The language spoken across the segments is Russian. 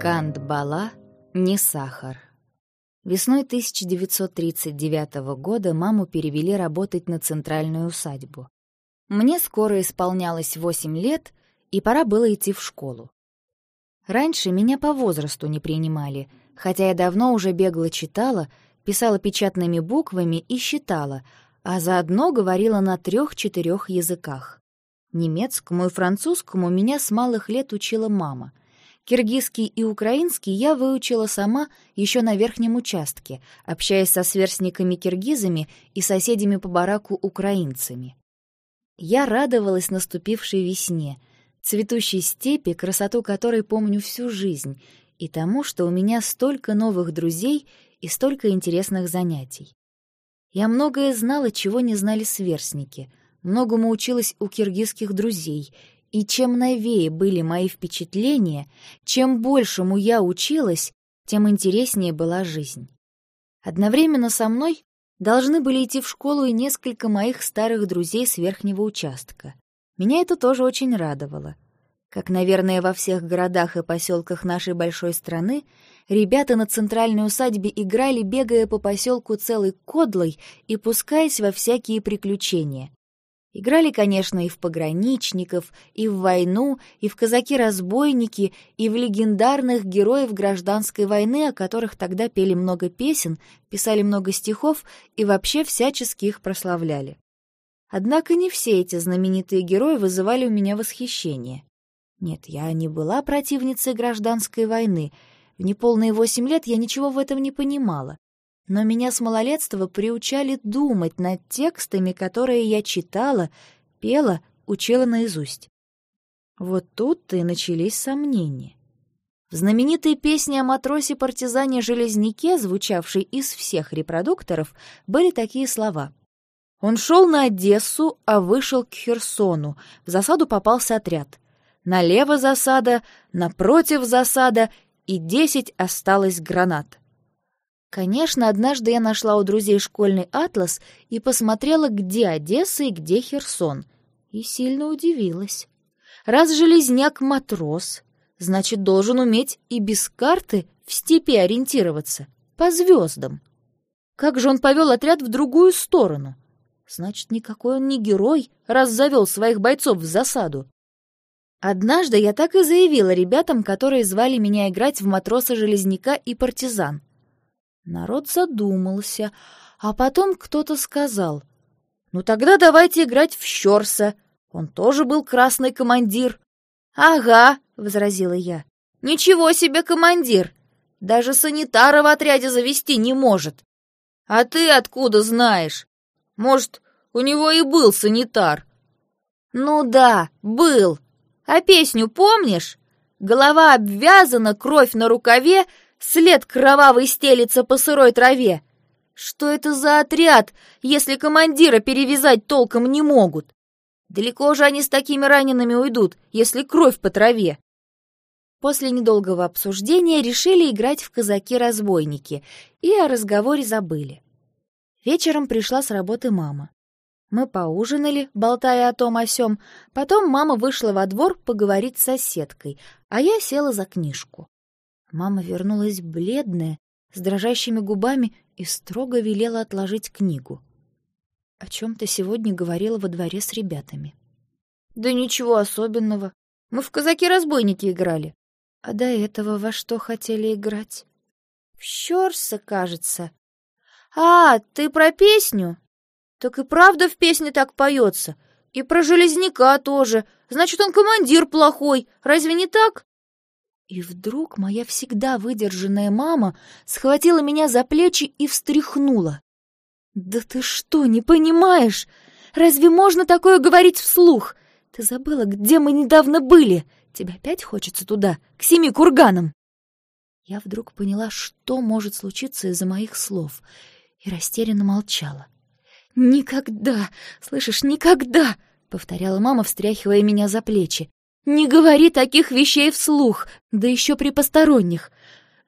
Кандбала не сахар. Весной 1939 года маму перевели работать на центральную усадьбу. Мне скоро исполнялось 8 лет, и пора было идти в школу. Раньше меня по возрасту не принимали, хотя я давно уже бегло читала, писала печатными буквами и считала, а заодно говорила на трех-четырех языках. Немецкому и французскому меня с малых лет учила мама. Киргизский и украинский я выучила сама еще на верхнем участке, общаясь со сверстниками-киргизами и соседями по бараку украинцами. Я радовалась наступившей весне, цветущей степи, красоту которой помню всю жизнь, и тому, что у меня столько новых друзей и столько интересных занятий. Я многое знала, чего не знали сверстники, многому училась у киргизских друзей — и чем новее были мои впечатления, чем большему я училась, тем интереснее была жизнь. Одновременно со мной должны были идти в школу и несколько моих старых друзей с верхнего участка. Меня это тоже очень радовало. Как, наверное, во всех городах и поселках нашей большой страны, ребята на центральной усадьбе играли, бегая по поселку целой кодлой и пускаясь во всякие приключения. Играли, конечно, и в пограничников, и в войну, и в казаки-разбойники, и в легендарных героев гражданской войны, о которых тогда пели много песен, писали много стихов и вообще всячески их прославляли. Однако не все эти знаменитые герои вызывали у меня восхищение. Нет, я не была противницей гражданской войны. В неполные восемь лет я ничего в этом не понимала но меня с малолетства приучали думать над текстами, которые я читала, пела, учила наизусть. Вот тут-то и начались сомнения. В знаменитой песне о матросе-партизане-железняке, звучавшей из всех репродукторов, были такие слова. Он шел на Одессу, а вышел к Херсону. В засаду попался отряд. Налево засада, напротив засада, и десять осталось гранат. Конечно, однажды я нашла у друзей школьный атлас и посмотрела, где Одесса и где Херсон, и сильно удивилась. Раз железняк матрос, значит, должен уметь и без карты в степи ориентироваться, по звездам. Как же он повел отряд в другую сторону? Значит, никакой он не герой, раз завел своих бойцов в засаду. Однажды я так и заявила ребятам, которые звали меня играть в матроса-железняка и партизан — Народ задумался, а потом кто-то сказал, «Ну тогда давайте играть в Щорса, он тоже был красный командир». «Ага», — возразила я, — «ничего себе командир! Даже санитара в отряде завести не может. А ты откуда знаешь? Может, у него и был санитар?» «Ну да, был. А песню помнишь? Голова обвязана, кровь на рукаве, След кровавый стелится по сырой траве. Что это за отряд, если командира перевязать толком не могут? Далеко же они с такими ранеными уйдут, если кровь по траве. После недолгого обсуждения решили играть в казаки-разбойники и о разговоре забыли. Вечером пришла с работы мама. Мы поужинали, болтая о том о сём, потом мама вышла во двор поговорить с соседкой, а я села за книжку. Мама вернулась бледная, с дрожащими губами и строго велела отложить книгу. О чем ты сегодня говорила во дворе с ребятами? Да ничего особенного. Мы в казаки-разбойники играли. А до этого во что хотели играть? В щорса, кажется. А, ты про песню? Так и правда в песне так поется. И про железняка тоже. Значит, он командир плохой. Разве не так? И вдруг моя всегда выдержанная мама схватила меня за плечи и встряхнула. «Да ты что, не понимаешь? Разве можно такое говорить вслух? Ты забыла, где мы недавно были? Тебе опять хочется туда, к семи курганам?» Я вдруг поняла, что может случиться из-за моих слов, и растерянно молчала. «Никогда, слышишь, никогда!» — повторяла мама, встряхивая меня за плечи. «Не говори таких вещей вслух, да еще при посторонних!»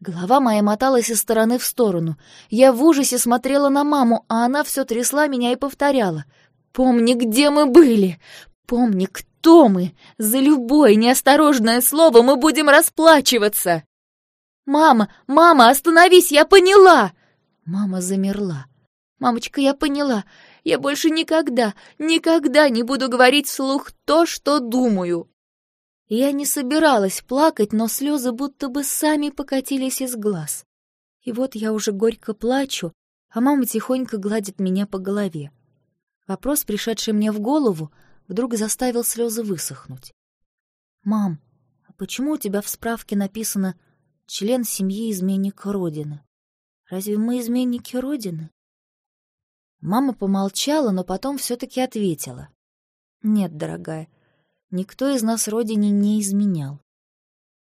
Голова моя моталась из стороны в сторону. Я в ужасе смотрела на маму, а она все трясла меня и повторяла. «Помни, где мы были! Помни, кто мы! За любое неосторожное слово мы будем расплачиваться!» «Мама! Мама, остановись! Я поняла!» Мама замерла. «Мамочка, я поняла. Я больше никогда, никогда не буду говорить вслух то, что думаю». Я не собиралась плакать, но слезы будто бы сами покатились из глаз. И вот я уже горько плачу, а мама тихонько гладит меня по голове. Вопрос, пришедший мне в голову, вдруг заставил слезы высохнуть. «Мам, а почему у тебя в справке написано «член семьи изменник Родины»? Разве мы изменники Родины?» Мама помолчала, но потом все-таки ответила. «Нет, дорогая, никто из нас Родине не изменял.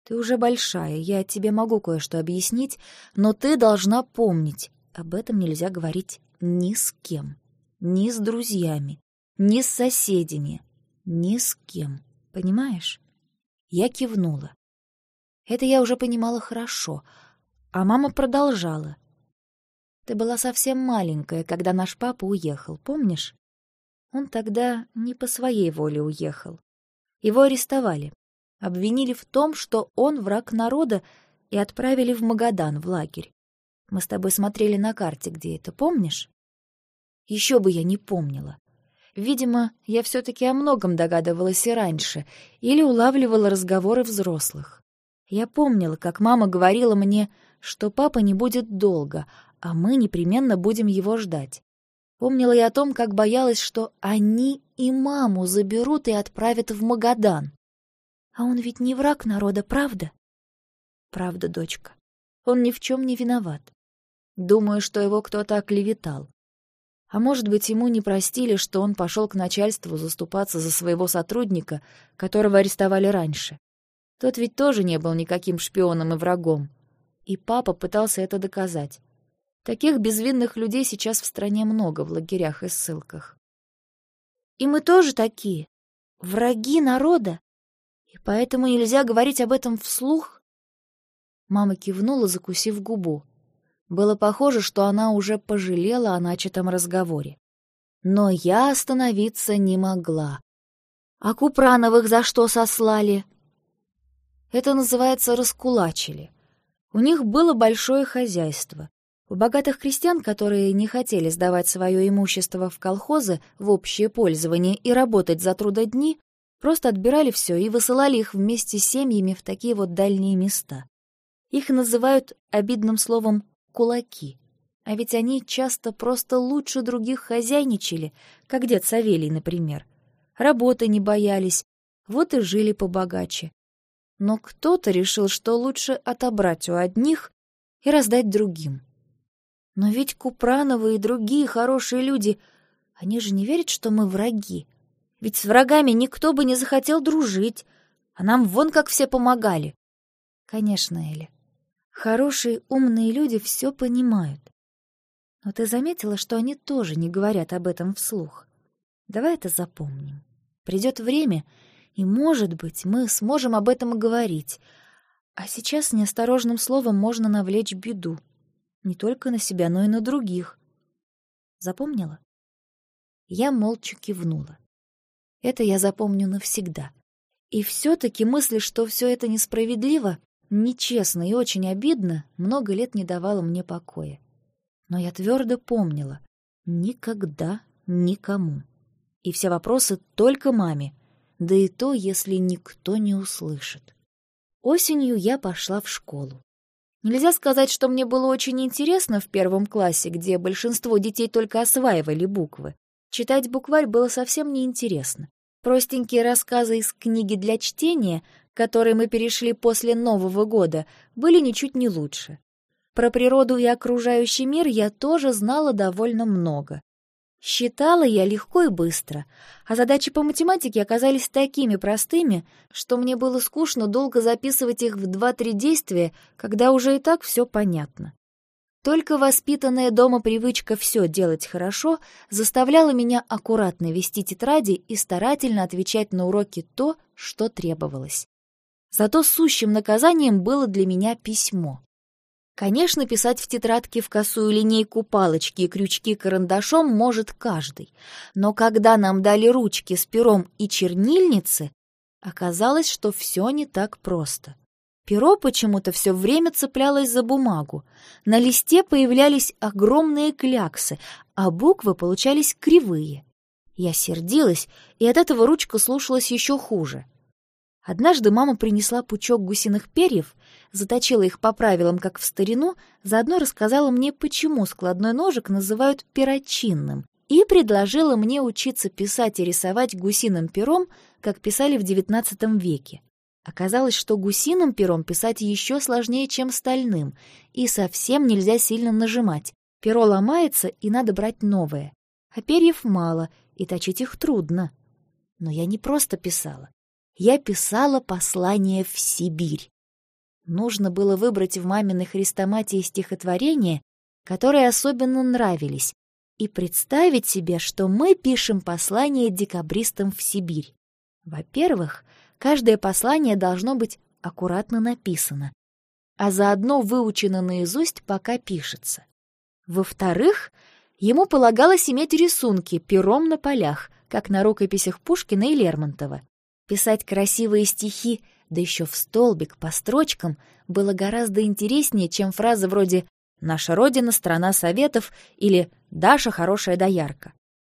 Ты уже большая, я тебе могу кое-что объяснить, но ты должна помнить, об этом нельзя говорить ни с кем, ни с друзьями, ни с соседями, ни с кем, понимаешь?» Я кивнула. Это я уже понимала хорошо, а мама продолжала. «Ты была совсем маленькая, когда наш папа уехал, помнишь? Он тогда не по своей воле уехал. Его арестовали, обвинили в том, что он враг народа, и отправили в Магадан, в лагерь. Мы с тобой смотрели на карте, где это, помнишь? Еще бы я не помнила. Видимо, я все-таки о многом догадывалась и раньше, или улавливала разговоры взрослых. Я помнила, как мама говорила мне, что папа не будет долго, а мы непременно будем его ждать. Помнила я о том, как боялась, что они и маму заберут и отправят в Магадан. А он ведь не враг народа, правда? Правда, дочка. Он ни в чем не виноват. Думаю, что его кто-то оклеветал. А может быть, ему не простили, что он пошел к начальству заступаться за своего сотрудника, которого арестовали раньше. Тот ведь тоже не был никаким шпионом и врагом. И папа пытался это доказать. Таких безвинных людей сейчас в стране много в лагерях и ссылках. И мы тоже такие. Враги народа. И поэтому нельзя говорить об этом вслух. Мама кивнула, закусив губу. Было похоже, что она уже пожалела о начатом разговоре. Но я остановиться не могла. А Купрановых за что сослали? Это называется раскулачили. У них было большое хозяйство. У богатых крестьян, которые не хотели сдавать свое имущество в колхозы в общее пользование и работать за трудодни, просто отбирали все и высылали их вместе с семьями в такие вот дальние места. Их называют обидным словом кулаки. А ведь они часто просто лучше других хозяйничали, как дед Савелий, например. Работы не боялись, вот и жили побогаче. Но кто-то решил, что лучше отобрать у одних и раздать другим. Но ведь Купрановы и другие хорошие люди, они же не верят, что мы враги. Ведь с врагами никто бы не захотел дружить, а нам вон как все помогали. Конечно, Эля, Хорошие, умные люди все понимают. Но ты заметила, что они тоже не говорят об этом вслух? Давай это запомним. Придет время, и, может быть, мы сможем об этом и говорить. А сейчас неосторожным словом можно навлечь беду. Не только на себя, но и на других. Запомнила? Я молча кивнула. Это я запомню навсегда. И все-таки мысль, что все это несправедливо, нечестно и очень обидно, много лет не давало мне покоя. Но я твердо помнила — никогда никому. И все вопросы только маме, да и то, если никто не услышит. Осенью я пошла в школу. Нельзя сказать, что мне было очень интересно в первом классе, где большинство детей только осваивали буквы. Читать букварь было совсем неинтересно. Простенькие рассказы из книги для чтения которые мы перешли после Нового года, были ничуть не лучше. Про природу и окружающий мир я тоже знала довольно много. Считала я легко и быстро, а задачи по математике оказались такими простыми, что мне было скучно долго записывать их в два-три действия, когда уже и так все понятно. Только воспитанная дома привычка все делать хорошо заставляла меня аккуратно вести тетради и старательно отвечать на уроки то, что требовалось. Зато сущим наказанием было для меня письмо. Конечно, писать в тетрадке в косую линейку палочки и крючки карандашом может каждый, но когда нам дали ручки с пером и чернильницы, оказалось, что все не так просто. Перо почему-то все время цеплялось за бумагу. На листе появлялись огромные кляксы, а буквы получались кривые. Я сердилась, и от этого ручка слушалась еще хуже. Однажды мама принесла пучок гусиных перьев, заточила их по правилам, как в старину, заодно рассказала мне, почему складной ножик называют перочинным, и предложила мне учиться писать и рисовать гусиным пером, как писали в XIX веке. Оказалось, что гусиным пером писать еще сложнее, чем стальным, и совсем нельзя сильно нажимать. Перо ломается, и надо брать новое. А перьев мало, и точить их трудно. Но я не просто писала. Я писала послание в Сибирь. Нужно было выбрать в маминой хрестоматии стихотворения, которые особенно нравились, и представить себе, что мы пишем послание декабристам в Сибирь. Во-первых, каждое послание должно быть аккуратно написано, а заодно выучено наизусть, пока пишется. Во-вторых, ему полагалось иметь рисунки пером на полях, как на рукописях Пушкина и Лермонтова. Писать красивые стихи, да еще в столбик по строчкам, было гораздо интереснее, чем фразы вроде «Наша Родина — страна советов» или «Даша хорошая доярка».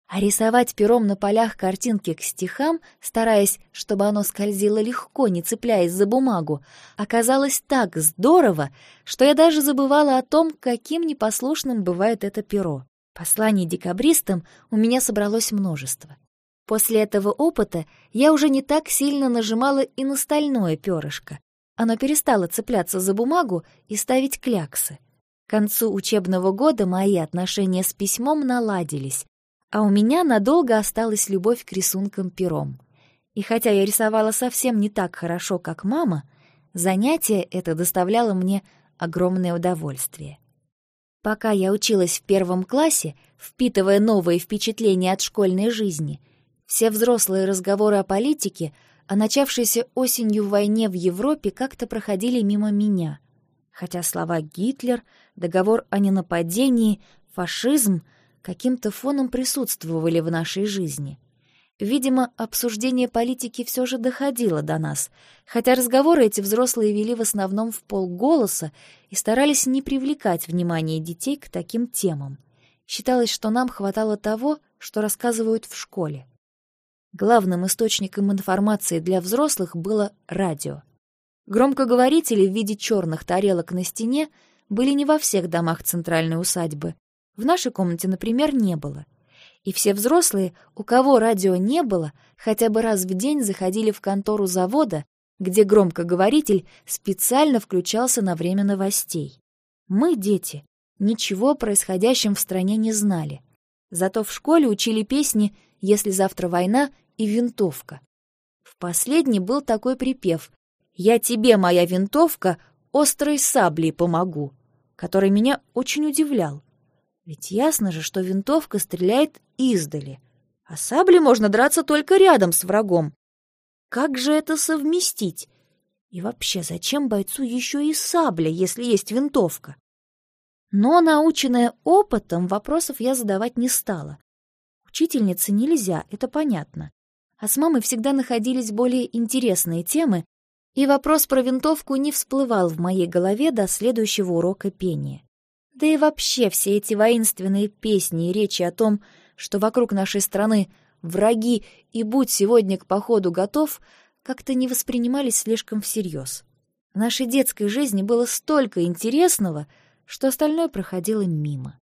А рисовать пером на полях картинки к стихам, стараясь, чтобы оно скользило легко, не цепляясь за бумагу, оказалось так здорово, что я даже забывала о том, каким непослушным бывает это перо. Посланий декабристам у меня собралось множество. После этого опыта я уже не так сильно нажимала и на стальное перышко. Оно перестало цепляться за бумагу и ставить кляксы. К концу учебного года мои отношения с письмом наладились, а у меня надолго осталась любовь к рисункам пером. И хотя я рисовала совсем не так хорошо, как мама, занятие это доставляло мне огромное удовольствие. Пока я училась в первом классе, впитывая новые впечатления от школьной жизни — все взрослые разговоры о политике, о начавшейся осенью войне в Европе как-то проходили мимо меня. Хотя слова «Гитлер», договор о ненападении, фашизм каким-то фоном присутствовали в нашей жизни. Видимо, обсуждение политики все же доходило до нас, хотя разговоры эти взрослые вели в основном в полголоса и старались не привлекать внимание детей к таким темам. Считалось, что нам хватало того, что рассказывают в школе. Главным источником информации для взрослых было радио. Громкоговорители в виде черных тарелок на стене были не во всех домах центральной усадьбы. В нашей комнате, например, не было. И все взрослые, у кого радио не было, хотя бы раз в день заходили в контору завода, где громкоговоритель специально включался на время новостей. Мы, дети, ничего о происходящем в стране не знали. Зато в школе учили песни «Если завтра война» и винтовка. В последней был такой припев «Я тебе, моя винтовка, острой саблей помогу», который меня очень удивлял. Ведь ясно же, что винтовка стреляет издали, а саблей можно драться только рядом с врагом. Как же это совместить? И вообще, зачем бойцу еще и сабля, если есть винтовка? Но, наученная опытом, вопросов я задавать не стала. Учительнице нельзя, это понятно а с мамой всегда находились более интересные темы, и вопрос про винтовку не всплывал в моей голове до следующего урока пения. Да и вообще все эти воинственные песни и речи о том, что вокруг нашей страны враги и будь сегодня к походу готов, как-то не воспринимались слишком всерьез. В нашей детской жизни было столько интересного, что остальное проходило мимо.